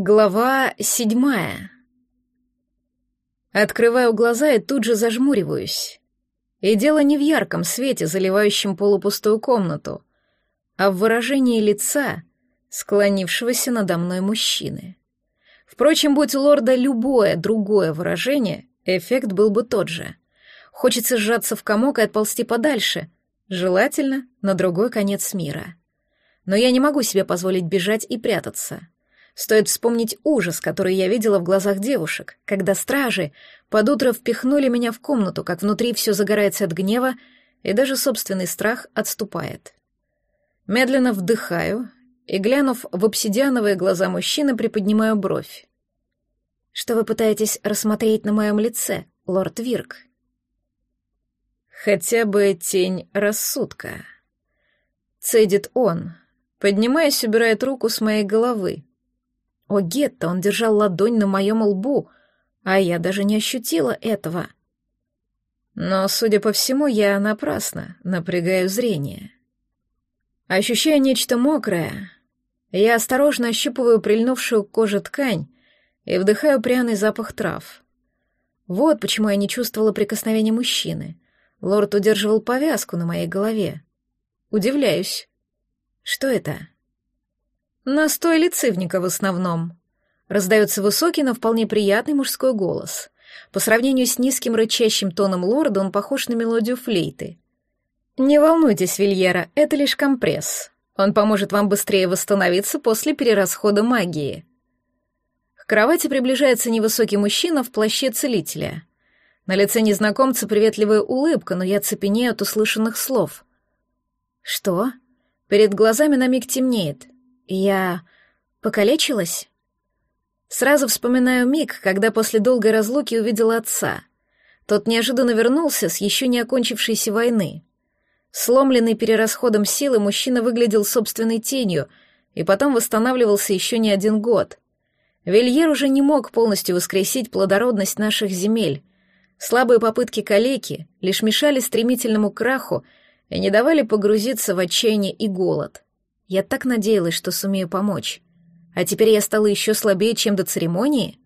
Глава седьмая. Открываю глаза и тут же зажмуриваюсь. И дело не в ярком свете, заливающем полупустую комнату, а в выражении лица склонившегося надо мной мужчины. Впрочем, будь у лорда любое другое выражение, эффект был бы тот же. Хочется сжаться в комок и отползти подальше, желательно на другой конец мира. Но я не могу себе позволить бежать и прятаться. Стоит вспомнить ужас, который я видела в глазах девушек, когда стражи под утро впихнули меня в комнату, как внутри все загорается от гнева, и даже собственный страх отступает. Медленно вдыхаю и, глянув в обсидиановые глаза мужчины, приподнимаю бровь. «Что вы пытаетесь рассмотреть на моем лице, лорд Вирк?» «Хотя бы тень рассудка», — цедит он, поднимаясь, убирает руку с моей головы, о, Гетта, он держал ладонь на моем лбу, а я даже не ощутила этого. Но, судя по всему, я напрасно напрягаю зрение. Ощущая нечто мокрое, я осторожно ощупываю прильнувшую к коже ткань и вдыхаю пряный запах трав. Вот почему я не чувствовала прикосновения мужчины. Лорд удерживал повязку на моей голове. Удивляюсь. Что это? «Настой лицевника в основном», — раздается высокий, но вполне приятный мужской голос. По сравнению с низким рычащим тоном лорда он похож на мелодию флейты. «Не волнуйтесь, Вильера, это лишь компресс. Он поможет вам быстрее восстановиться после перерасхода магии». К кровати приближается невысокий мужчина в плаще целителя. На лице незнакомца приветливая улыбка, но я цепенею от услышанных слов. «Что?» Перед глазами на миг темнеет — я покалечилась? Сразу вспоминаю миг, когда после долгой разлуки увидела отца. Тот неожиданно вернулся с еще не окончившейся войны. Сломленный перерасходом силы, мужчина выглядел собственной тенью и потом восстанавливался еще не один год. Вильер уже не мог полностью воскресить плодородность наших земель. Слабые попытки калеки лишь мешали стремительному краху и не давали погрузиться в отчаяние и голод. Я так надеялась, что сумею помочь. А теперь я стала еще слабее, чем до церемонии?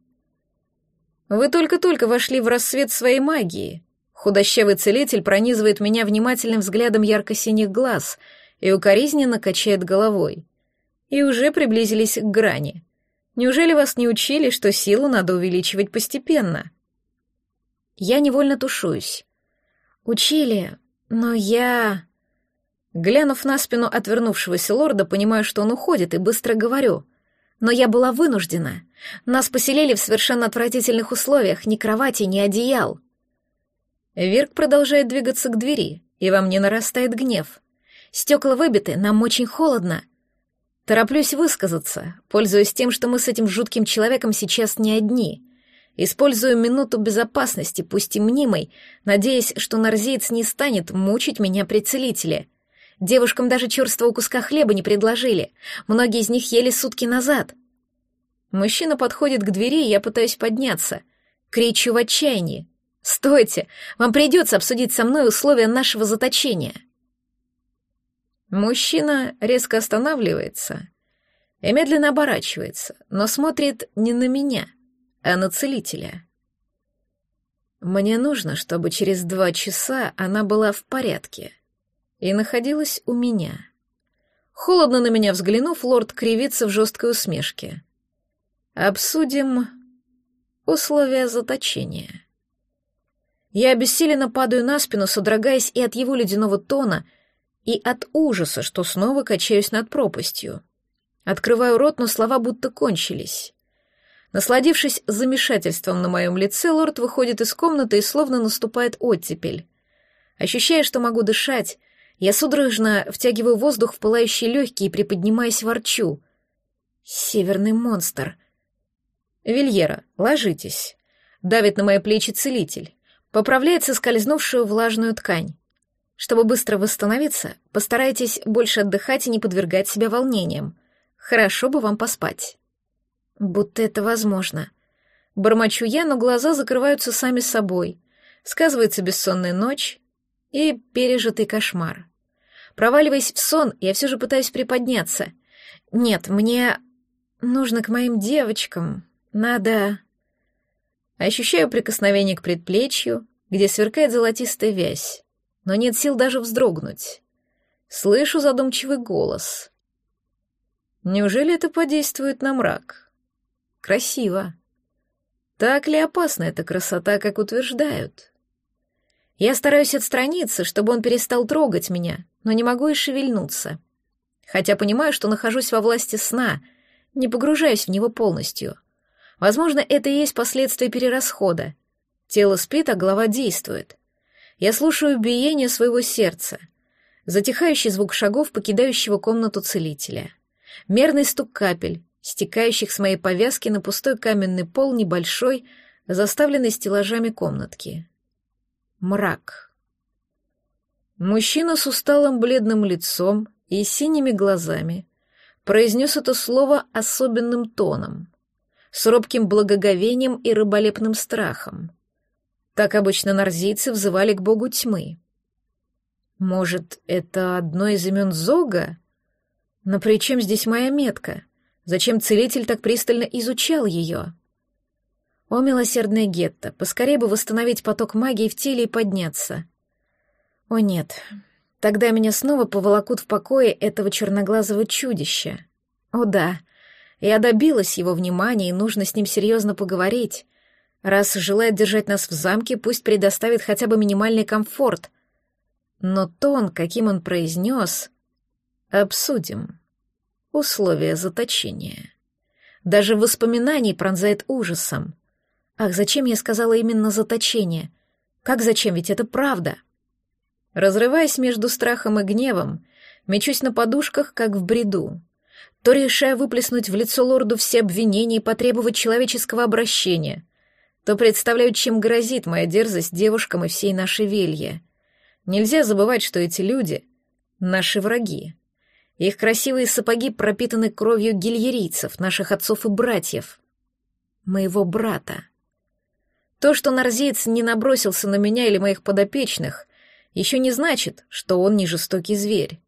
Вы только-только вошли в рассвет своей магии. Худощавый целитель пронизывает меня внимательным взглядом ярко-синих глаз и укоризненно качает головой. И уже приблизились к грани. Неужели вас не учили, что силу надо увеличивать постепенно? Я невольно тушуюсь. Учили, но я... Глянув на спину отвернувшегося лорда, понимаю, что он уходит, и быстро говорю. Но я была вынуждена. Нас поселили в совершенно отвратительных условиях, ни кровати, ни одеял. Вирк продолжает двигаться к двери, и во мне нарастает гнев. Стекла выбиты, нам очень холодно. Тороплюсь высказаться, пользуясь тем, что мы с этим жутким человеком сейчас не одни. Использую минуту безопасности, пусть и мнимой, надеясь, что нарзеец не станет мучить меня при целителе. Девушкам даже черствого куска хлеба не предложили. Многие из них ели сутки назад. Мужчина подходит к двери, и я пытаюсь подняться. Кричу в отчаянии. «Стойте! Вам придется обсудить со мной условия нашего заточения!» Мужчина резко останавливается и медленно оборачивается, но смотрит не на меня, а на целителя. Мне нужно, чтобы через два часа она была в порядке и находилась у меня. Холодно на меня взглянув, лорд кривится в жесткой усмешке. «Обсудим условия заточения». Я обессиленно падаю на спину, содрогаясь и от его ледяного тона, и от ужаса, что снова качаюсь над пропастью. Открываю рот, но слова будто кончились. Насладившись замешательством на моем лице, лорд выходит из комнаты и словно наступает оттепель. Ощущая, что могу дышать, я судорожно втягиваю воздух в пылающие легкие и приподнимаясь ворчу. Северный монстр. Вильера, ложитесь. Давит на мои плечи целитель. Поправляет соскользнувшую влажную ткань. Чтобы быстро восстановиться, постарайтесь больше отдыхать и не подвергать себя волнениям. Хорошо бы вам поспать. Будто это возможно. Бормочу я, но глаза закрываются сами собой. Сказывается бессонная ночь и пережитый кошмар. Проваливаясь в сон, я все же пытаюсь приподняться. Нет, мне... нужно к моим девочкам. Надо...» Ощущаю прикосновение к предплечью, где сверкает золотистая вязь, но нет сил даже вздрогнуть. Слышу задумчивый голос. Неужели это подействует на мрак? Красиво. Так ли опасна эта красота, как утверждают? Я стараюсь отстраниться, чтобы он перестал трогать меня, но не могу и шевельнуться. Хотя понимаю, что нахожусь во власти сна, не погружаясь в него полностью. Возможно, это и есть последствия перерасхода. Тело спит, а голова действует. Я слушаю биение своего сердца, затихающий звук шагов, покидающего комнату целителя, мерный стук капель, стекающих с моей повязки на пустой каменный пол небольшой, заставленной стеллажами комнатки. Мрак. Мужчина с усталым бледным лицом и синими глазами произнес это слово особенным тоном, с робким благоговением и рыболепным страхом. Так обычно нарзийцы взывали к богу тьмы. Может, это одно из имен Зога? Но при чем здесь моя метка? Зачем целитель так пристально изучал ее? О, милосердное гетто, поскорее бы восстановить поток магии в теле и подняться. О нет, тогда меня снова поволокут в покое этого черноглазого чудища. О да, я добилась его внимания, и нужно с ним серьезно поговорить. Раз желает держать нас в замке, пусть предоставит хотя бы минимальный комфорт. Но тон, каким он произнес... Обсудим. Условия заточения. Даже воспоминаний пронзает ужасом. Ах, зачем я сказала именно заточение? Как зачем, ведь это правда. Разрываясь между страхом и гневом, мечусь на подушках, как в бреду. То решая выплеснуть в лицо лорду все обвинения и потребовать человеческого обращения, то представляю, чем грозит моя дерзость девушкам и всей нашей велье. Нельзя забывать, что эти люди — наши враги. Их красивые сапоги пропитаны кровью гильерийцев, наших отцов и братьев. Моего брата. То, что нарзиец не набросился на меня или моих подопечных, еще не значит, что он не жестокий зверь.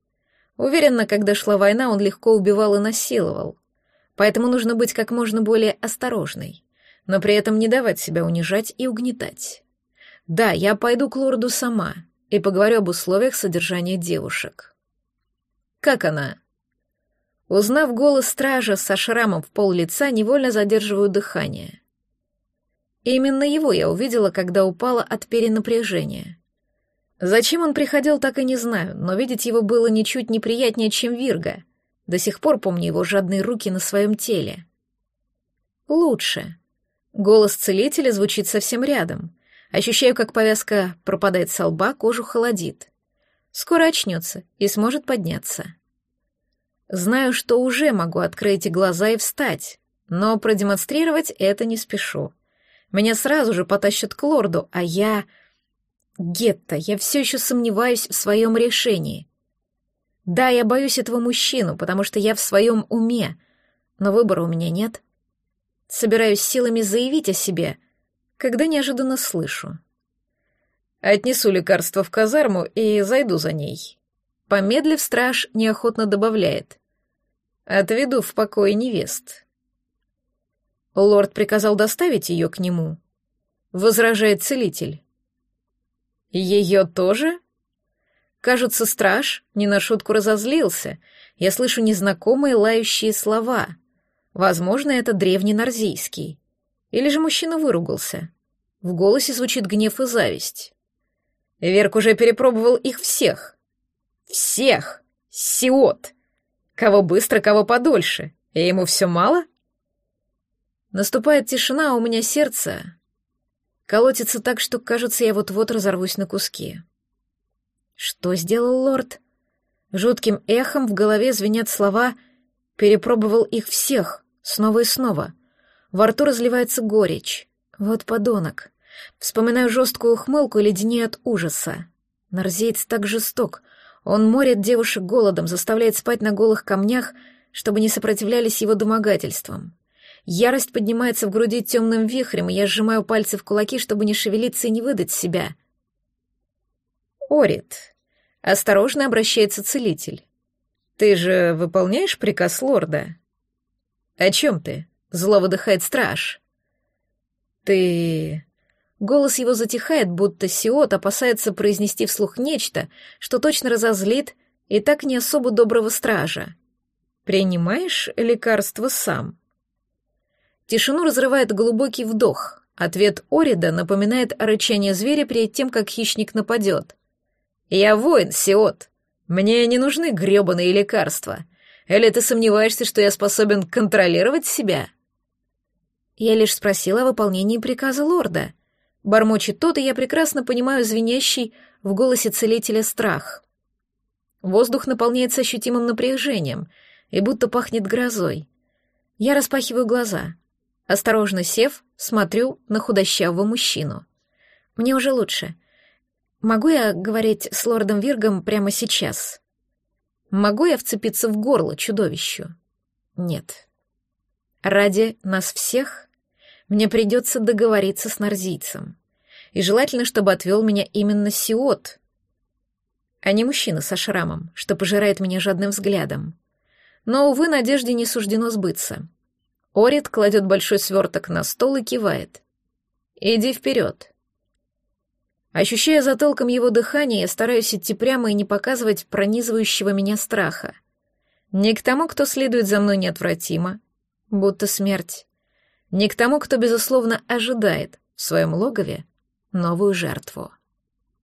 Уверенно, когда шла война, он легко убивал и насиловал. Поэтому нужно быть как можно более осторожной, но при этом не давать себя унижать и угнетать. Да, я пойду к лорду сама и поговорю об условиях содержания девушек. Как она? Узнав голос стража со шрамом в пол лица, невольно задерживаю дыхание. Именно его я увидела, когда упала от перенапряжения. Зачем он приходил, так и не знаю, но видеть его было ничуть неприятнее, чем Вирга. До сих пор помню его жадные руки на своем теле. Лучше. Голос целителя звучит совсем рядом. Ощущаю, как повязка пропадает со лба, кожу холодит. Скоро очнется и сможет подняться. Знаю, что уже могу открыть глаза и встать, но продемонстрировать это не спешу. Меня сразу же потащат к лорду, а я... Гетто, я все еще сомневаюсь в своем решении. Да, я боюсь этого мужчину, потому что я в своем уме, но выбора у меня нет. Собираюсь силами заявить о себе, когда неожиданно слышу. Отнесу лекарство в казарму и зайду за ней. Помедлив, страж неохотно добавляет. Отведу в покое невест. Лорд приказал доставить ее к нему. Возражает целитель. Ее тоже? Кажется, страж не на шутку разозлился. Я слышу незнакомые лающие слова. Возможно, это древний нарзийский. Или же мужчина выругался. В голосе звучит гнев и зависть. Верк уже перепробовал их всех. Всех! Сиот! Кого быстро, кого подольше. И ему все мало? Наступает тишина, а у меня сердце Колотится так, что, кажется, я вот-вот разорвусь на куски. Что сделал лорд? Жутким эхом в голове звенят слова «перепробовал их всех, снова и снова». Во рту разливается горечь. Вот подонок. Вспоминаю жесткую ухмылку и леденею от ужаса. Нарзеец так жесток. Он морит девушек голодом, заставляет спать на голых камнях, чтобы не сопротивлялись его домогательствам. Ярость поднимается в груди темным вихрем, и я сжимаю пальцы в кулаки, чтобы не шевелиться и не выдать себя. Орит. Осторожно обращается целитель. Ты же выполняешь приказ лорда? «О чем ты?» — зло выдыхает страж. «Ты...» Голос его затихает, будто Сиот опасается произнести вслух нечто, что точно разозлит и так не особо доброго стража. «Принимаешь лекарство сам?» Тишину разрывает глубокий вдох. Ответ Орида напоминает о рычании зверя перед тем, как хищник нападет. «Я воин, Сиот. Мне не нужны грёбаные лекарства. Или ты сомневаешься, что я способен контролировать себя?» Я лишь спросила о выполнении приказа лорда. Бормочет тот, и я прекрасно понимаю звенящий в голосе целителя страх. Воздух наполняется ощутимым напряжением и будто пахнет грозой. Я распахиваю глаза. Осторожно сев, смотрю на худощавого мужчину. Мне уже лучше. Могу я говорить с лордом Виргом прямо сейчас? Могу я вцепиться в горло чудовищу? Нет. Ради нас всех мне придется договориться с нарзийцем. И желательно, чтобы отвел меня именно Сиот, а не мужчина со шрамом, что пожирает меня жадным взглядом. Но, увы, надежде не суждено сбыться. Орит кладет большой сверток на стол и кивает. «Иди вперед». Ощущая затылком его дыхание, я стараюсь идти прямо и не показывать пронизывающего меня страха. Не к тому, кто следует за мной неотвратимо, будто смерть, не к тому, кто, безусловно, ожидает в своем логове новую жертву.